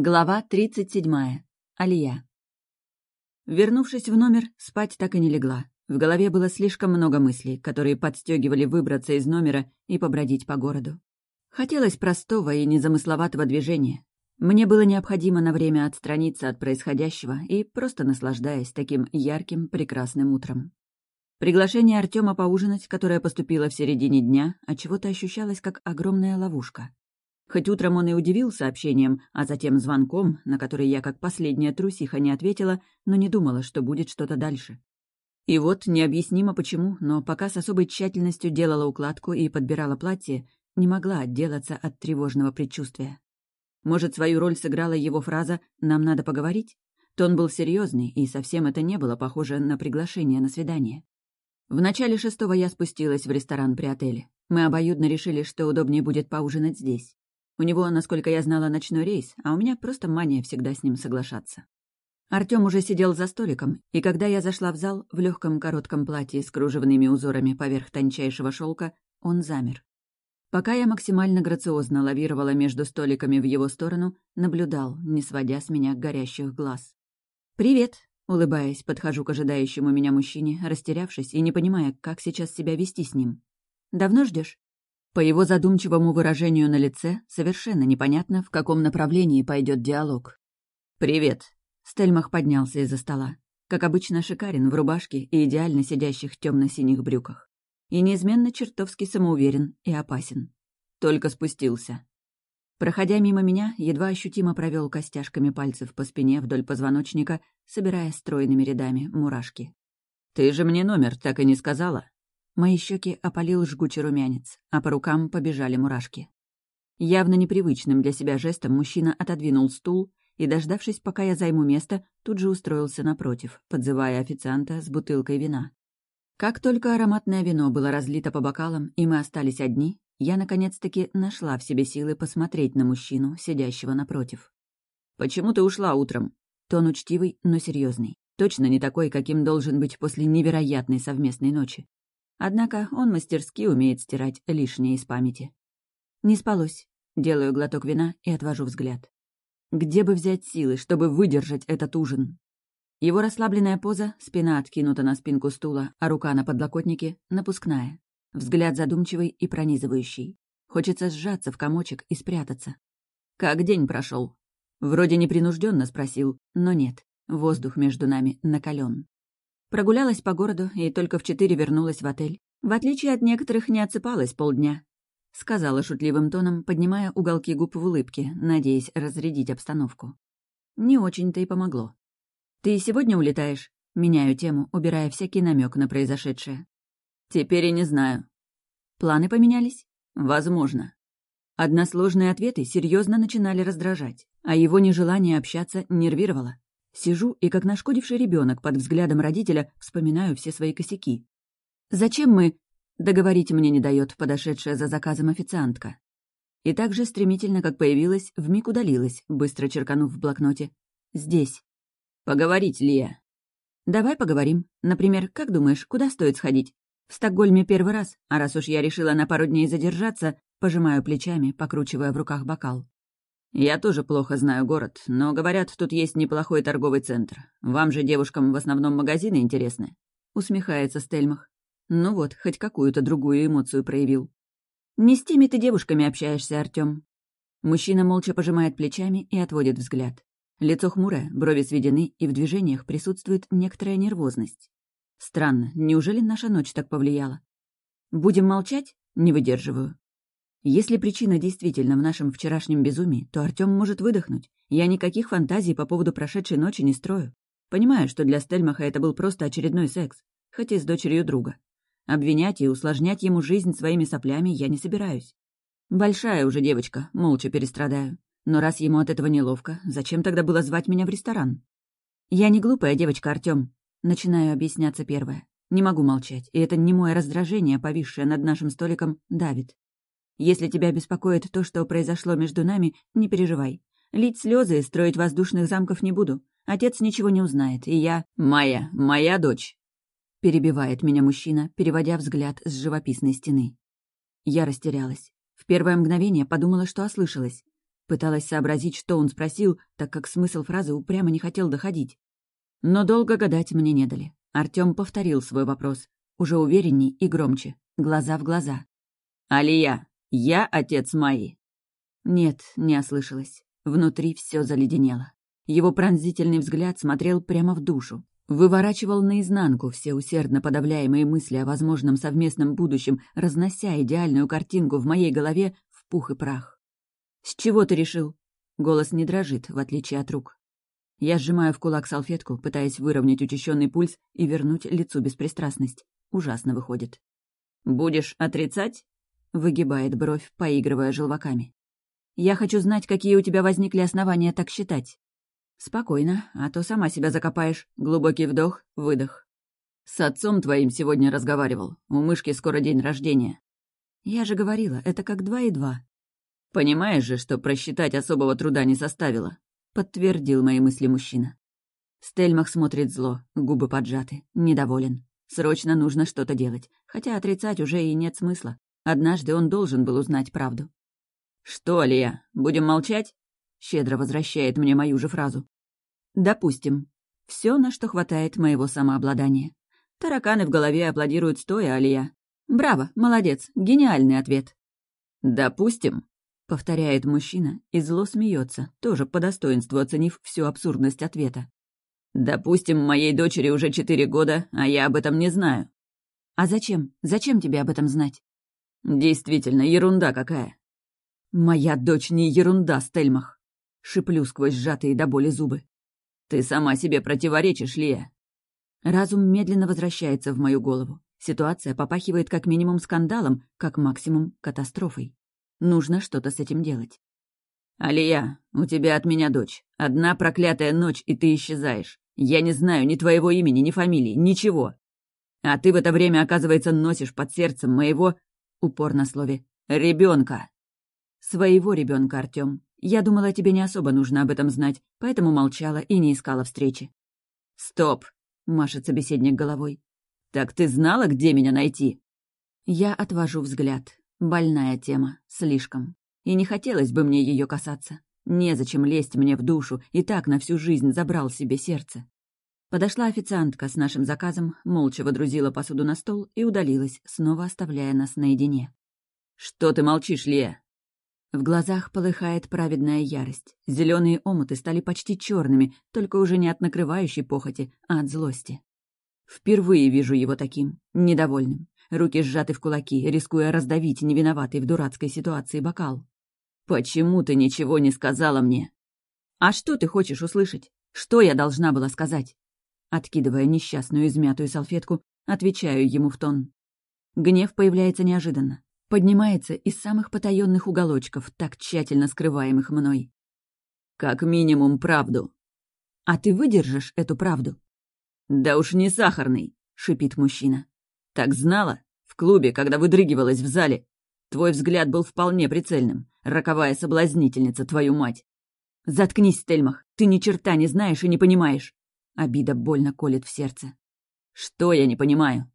Глава 37. Алия. Вернувшись в номер, спать так и не легла. В голове было слишком много мыслей, которые подстегивали выбраться из номера и побродить по городу. Хотелось простого и незамысловатого движения. Мне было необходимо на время отстраниться от происходящего и просто наслаждаясь таким ярким, прекрасным утром. Приглашение Артема поужинать, которое поступило в середине дня, отчего-то ощущалось как огромная ловушка. Хоть утром он и удивил сообщением, а затем звонком, на который я как последняя трусиха не ответила, но не думала, что будет что-то дальше. И вот, необъяснимо почему, но пока с особой тщательностью делала укладку и подбирала платье, не могла отделаться от тревожного предчувствия. Может, свою роль сыграла его фраза «нам надо поговорить»? Тон был серьезный, и совсем это не было похоже на приглашение на свидание. В начале шестого я спустилась в ресторан при отеле. Мы обоюдно решили, что удобнее будет поужинать здесь. У него, насколько я знала, ночной рейс, а у меня просто мания всегда с ним соглашаться. Артём уже сидел за столиком, и когда я зашла в зал в легком коротком платье с кружевными узорами поверх тончайшего шелка, он замер. Пока я максимально грациозно лавировала между столиками в его сторону, наблюдал, не сводя с меня горящих глаз. «Привет!» — улыбаясь, подхожу к ожидающему меня мужчине, растерявшись и не понимая, как сейчас себя вести с ним. «Давно ждешь? По его задумчивому выражению на лице совершенно непонятно, в каком направлении пойдет диалог. «Привет!» — Стельмах поднялся из-за стола. Как обычно, шикарен в рубашке и идеально сидящих темно-синих брюках. И неизменно чертовски самоуверен и опасен. Только спустился. Проходя мимо меня, едва ощутимо провел костяшками пальцев по спине вдоль позвоночника, собирая стройными рядами мурашки. «Ты же мне номер так и не сказала?» Мои щеки опалил жгучий румянец, а по рукам побежали мурашки. Явно непривычным для себя жестом мужчина отодвинул стул и, дождавшись, пока я займу место, тут же устроился напротив, подзывая официанта с бутылкой вина. Как только ароматное вино было разлито по бокалам, и мы остались одни, я наконец-таки нашла в себе силы посмотреть на мужчину, сидящего напротив. «Почему ты ушла утром?» Тон учтивый, но серьезный. Точно не такой, каким должен быть после невероятной совместной ночи. Однако он мастерски умеет стирать лишнее из памяти. Не спалось. Делаю глоток вина и отвожу взгляд. Где бы взять силы, чтобы выдержать этот ужин? Его расслабленная поза, спина откинута на спинку стула, а рука на подлокотнике — напускная. Взгляд задумчивый и пронизывающий. Хочется сжаться в комочек и спрятаться. «Как день прошел? Вроде непринужденно спросил, но нет. Воздух между нами накален. Прогулялась по городу и только в четыре вернулась в отель. В отличие от некоторых, не отсыпалась полдня. Сказала шутливым тоном, поднимая уголки губ в улыбке, надеясь разрядить обстановку. Не очень-то и помогло. «Ты сегодня улетаешь?» Меняю тему, убирая всякий намек на произошедшее. «Теперь и не знаю». «Планы поменялись?» «Возможно». Односложные ответы серьезно начинали раздражать, а его нежелание общаться нервировало. Сижу и, как нашкодивший ребенок под взглядом родителя, вспоминаю все свои косяки. «Зачем мы...» — договорить мне не дает подошедшая за заказом официантка. И так же стремительно, как появилась, вмиг удалилась, быстро черканув в блокноте. «Здесь». «Поговорить, Лия». «Давай поговорим. Например, как думаешь, куда стоит сходить? В Стокгольме первый раз, а раз уж я решила на пару дней задержаться, пожимаю плечами, покручивая в руках бокал. «Я тоже плохо знаю город, но, говорят, тут есть неплохой торговый центр. Вам же, девушкам, в основном магазины интересны?» Усмехается Стельмах. Ну вот, хоть какую-то другую эмоцию проявил. «Не с теми ты девушками общаешься, Артём». Мужчина молча пожимает плечами и отводит взгляд. Лицо хмурое, брови сведены, и в движениях присутствует некоторая нервозность. Странно, неужели наша ночь так повлияла? Будем молчать? Не выдерживаю. Если причина действительно в нашем вчерашнем безумии, то Артём может выдохнуть. Я никаких фантазий по поводу прошедшей ночи не строю. Понимаю, что для Стельмаха это был просто очередной секс, хоть и с дочерью друга. Обвинять и усложнять ему жизнь своими соплями я не собираюсь. Большая уже девочка, молча перестрадаю. Но раз ему от этого неловко, зачем тогда было звать меня в ресторан? Я не глупая девочка, Артём. Начинаю объясняться первое. Не могу молчать, и это не мое раздражение, повисшее над нашим столиком, давит. Если тебя беспокоит то, что произошло между нами, не переживай. Лить слезы и строить воздушных замков не буду. Отец ничего не узнает, и я... «Моя, моя дочь!» Перебивает меня мужчина, переводя взгляд с живописной стены. Я растерялась. В первое мгновение подумала, что ослышалась. Пыталась сообразить, что он спросил, так как смысл фразы упрямо не хотел доходить. Но долго гадать мне не дали. Артём повторил свой вопрос, уже уверенней и громче, глаза в глаза. «Алия, я отец Майи». Нет, не ослышалась. Внутри все заледенело. Его пронзительный взгляд смотрел прямо в душу, выворачивал наизнанку все усердно подавляемые мысли о возможном совместном будущем, разнося идеальную картинку в моей голове в пух и прах. «С чего ты решил?» Голос не дрожит, в отличие от рук. Я сжимаю в кулак салфетку, пытаясь выровнять учащенный пульс и вернуть лицу беспристрастность. Ужасно выходит. «Будешь отрицать?» — выгибает бровь, поигрывая желваками. «Я хочу знать, какие у тебя возникли основания так считать». «Спокойно, а то сама себя закопаешь. Глубокий вдох, выдох. С отцом твоим сегодня разговаривал. У мышки скоро день рождения». «Я же говорила, это как два и два». «Понимаешь же, что просчитать особого труда не составило», — подтвердил мои мысли мужчина. Стельмах смотрит зло, губы поджаты, недоволен. Срочно нужно что-то делать, хотя отрицать уже и нет смысла. Однажды он должен был узнать правду. «Что, Лия, будем молчать?» щедро возвращает мне мою же фразу. Допустим. Все, на что хватает моего самообладания. Тараканы в голове аплодируют стоя, Алия. Браво, молодец, гениальный ответ. Допустим, повторяет мужчина и зло смеется, тоже по достоинству оценив всю абсурдность ответа. Допустим, моей дочери уже четыре года, а я об этом не знаю. А зачем? Зачем тебе об этом знать? Действительно, ерунда какая. Моя дочь не ерунда, Стельмах шиплю сквозь сжатые до боли зубы. «Ты сама себе противоречишь, Лия!» Разум медленно возвращается в мою голову. Ситуация попахивает как минимум скандалом, как максимум катастрофой. Нужно что-то с этим делать. «Алия, у тебя от меня дочь. Одна проклятая ночь, и ты исчезаешь. Я не знаю ни твоего имени, ни фамилии, ничего. А ты в это время, оказывается, носишь под сердцем моего, упор на слове, ребенка. Своего ребенка, Артем. Я думала, тебе не особо нужно об этом знать, поэтому молчала и не искала встречи. «Стоп!» — машет собеседник головой. «Так ты знала, где меня найти?» Я отвожу взгляд. Больная тема. Слишком. И не хотелось бы мне ее касаться. Незачем лезть мне в душу, и так на всю жизнь забрал себе сердце. Подошла официантка с нашим заказом, молча водрузила посуду на стол и удалилась, снова оставляя нас наедине. «Что ты молчишь, Лея?» В глазах полыхает праведная ярость. Зеленые омуты стали почти черными, только уже не от накрывающей похоти, а от злости. Впервые вижу его таким, недовольным. Руки сжаты в кулаки, рискуя раздавить невиноватый в дурацкой ситуации бокал. «Почему ты ничего не сказала мне?» «А что ты хочешь услышать? Что я должна была сказать?» Откидывая несчастную измятую салфетку, отвечаю ему в тон. Гнев появляется неожиданно поднимается из самых потаенных уголочков, так тщательно скрываемых мной. «Как минимум правду». «А ты выдержишь эту правду?» «Да уж не сахарный», — шипит мужчина. «Так знала? В клубе, когда выдрыгивалась в зале. Твой взгляд был вполне прицельным. Роковая соблазнительница, твою мать». «Заткнись, Стельмах, ты ни черта не знаешь и не понимаешь». Обида больно колет в сердце. «Что я не понимаю?»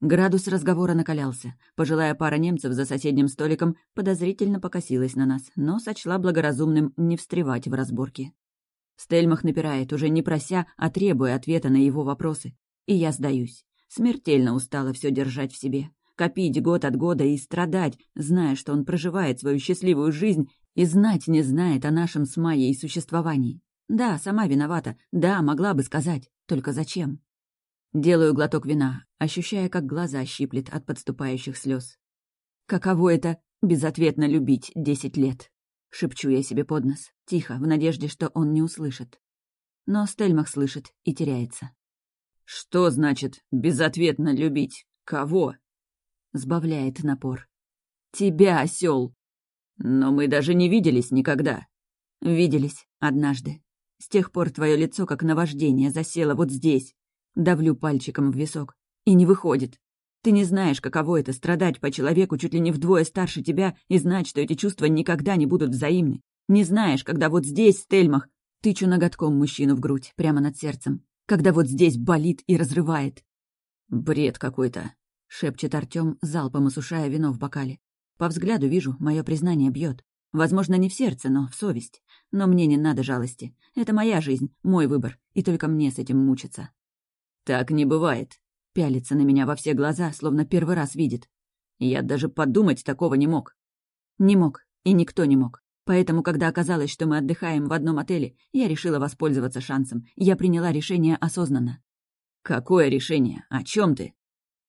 Градус разговора накалялся. Пожилая пара немцев за соседним столиком подозрительно покосилась на нас, но сочла благоразумным не встревать в разборки. Стельмах напирает, уже не прося, а требуя ответа на его вопросы. И я сдаюсь. Смертельно устала все держать в себе. Копить год от года и страдать, зная, что он проживает свою счастливую жизнь и знать не знает о нашем с Майей существовании. Да, сама виновата, да, могла бы сказать, только зачем? Делаю глоток вина, ощущая, как глаза щиплет от подступающих слез. Каково это — безответно любить десять лет? Шепчу я себе под нос, тихо, в надежде, что он не услышит. Но Стельмах слышит и теряется. «Что значит безответно любить? Кого?» Сбавляет напор. «Тебя, осел. «Но мы даже не виделись никогда». «Виделись однажды. С тех пор твое лицо, как наваждение, засело вот здесь, Давлю пальчиком в висок. И не выходит. Ты не знаешь, каково это — страдать по человеку чуть ли не вдвое старше тебя и знать, что эти чувства никогда не будут взаимны. Не знаешь, когда вот здесь, в Стельмах, тычу ноготком мужчину в грудь, прямо над сердцем. Когда вот здесь болит и разрывает. «Бред какой-то», — шепчет Артём, залпом осушая вино в бокале. По взгляду вижу, мое признание бьет. Возможно, не в сердце, но в совесть. Но мне не надо жалости. Это моя жизнь, мой выбор, и только мне с этим мучиться. «Так не бывает», — пялится на меня во все глаза, словно первый раз видит. Я даже подумать такого не мог. Не мог, и никто не мог. Поэтому, когда оказалось, что мы отдыхаем в одном отеле, я решила воспользоваться шансом. Я приняла решение осознанно. «Какое решение? О чем ты?»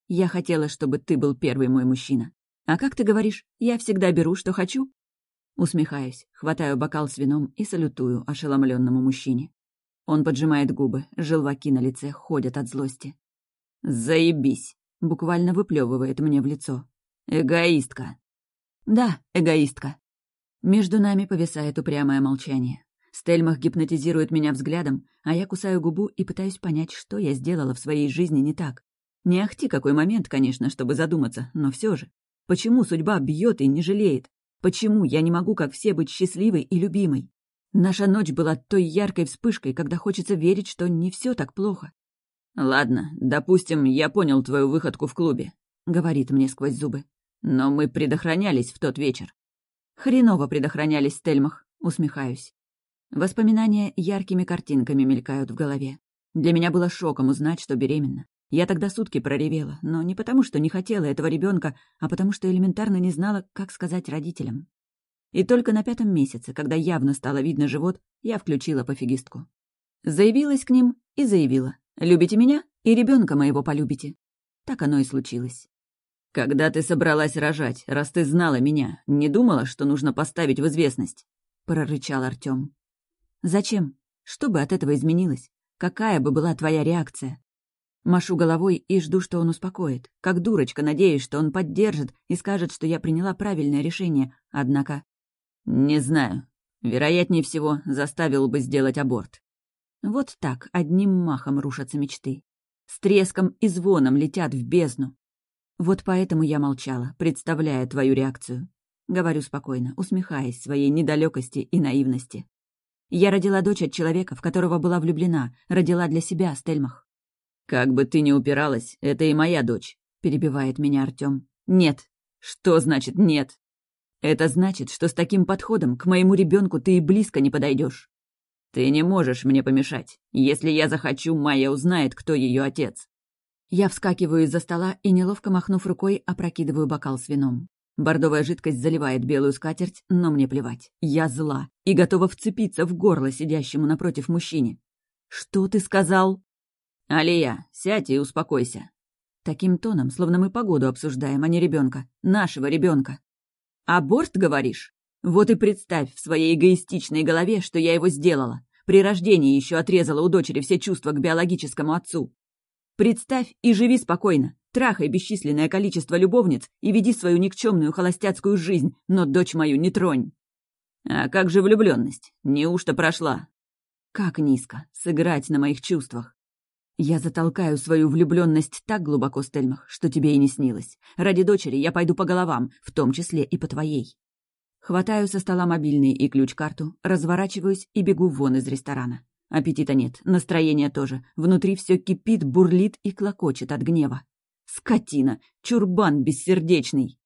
«Я хотела, чтобы ты был первый мой мужчина. А как ты говоришь, я всегда беру, что хочу?» Усмехаюсь, хватаю бокал с вином и салютую ошеломленному мужчине. Он поджимает губы, желваки на лице ходят от злости. «Заебись!» — буквально выплевывает мне в лицо. «Эгоистка!» «Да, эгоистка!» Между нами повисает упрямое молчание. Стельмах гипнотизирует меня взглядом, а я кусаю губу и пытаюсь понять, что я сделала в своей жизни не так. Не ахти какой момент, конечно, чтобы задуматься, но все же. Почему судьба бьет и не жалеет? Почему я не могу, как все, быть счастливой и любимой? Наша ночь была той яркой вспышкой, когда хочется верить, что не все так плохо. «Ладно, допустим, я понял твою выходку в клубе», — говорит мне сквозь зубы. «Но мы предохранялись в тот вечер». «Хреново предохранялись, Стельмах», — усмехаюсь. Воспоминания яркими картинками мелькают в голове. Для меня было шоком узнать, что беременна. Я тогда сутки проревела, но не потому, что не хотела этого ребенка, а потому, что элементарно не знала, как сказать родителям. И только на пятом месяце, когда явно стало видно живот, я включила пофигистку. Заявилась к ним и заявила. «Любите меня, и ребенка моего полюбите». Так оно и случилось. «Когда ты собралась рожать, раз ты знала меня, не думала, что нужно поставить в известность?» — прорычал Артём. Зачем? Что бы от этого изменилось? Какая бы была твоя реакция? Машу головой и жду, что он успокоит. Как дурочка, надеюсь, что он поддержит и скажет, что я приняла правильное решение. Однако... Не знаю. Вероятнее всего, заставил бы сделать аборт. Вот так одним махом рушатся мечты. С треском и звоном летят в бездну. Вот поэтому я молчала, представляя твою реакцию. Говорю спокойно, усмехаясь своей недалекости и наивности. Я родила дочь от человека, в которого была влюблена, родила для себя, Стельмах. «Как бы ты ни упиралась, это и моя дочь», — перебивает меня Артём. «Нет». «Что значит «нет»?» «Это значит, что с таким подходом к моему ребенку ты и близко не подойдешь. «Ты не можешь мне помешать. Если я захочу, Майя узнает, кто ее отец». Я вскакиваю из-за стола и, неловко махнув рукой, опрокидываю бокал с вином. Бордовая жидкость заливает белую скатерть, но мне плевать. Я зла и готова вцепиться в горло сидящему напротив мужчине. «Что ты сказал?» «Алия, сядь и успокойся». Таким тоном, словно мы погоду обсуждаем, а не ребенка, нашего ребенка. «Аборт, говоришь? Вот и представь в своей эгоистичной голове, что я его сделала. При рождении еще отрезала у дочери все чувства к биологическому отцу. Представь и живи спокойно. Трахай бесчисленное количество любовниц и веди свою никчемную холостяцкую жизнь, но дочь мою не тронь. А как же влюбленность? Неужто прошла? Как низко. Сыграть на моих чувствах. Я затолкаю свою влюбленность так глубоко, Стельмах, что тебе и не снилось. Ради дочери я пойду по головам, в том числе и по твоей. Хватаю со стола мобильный и ключ-карту, разворачиваюсь и бегу вон из ресторана. Аппетита нет, настроение тоже. Внутри все кипит, бурлит и клокочет от гнева. Скотина! Чурбан бессердечный!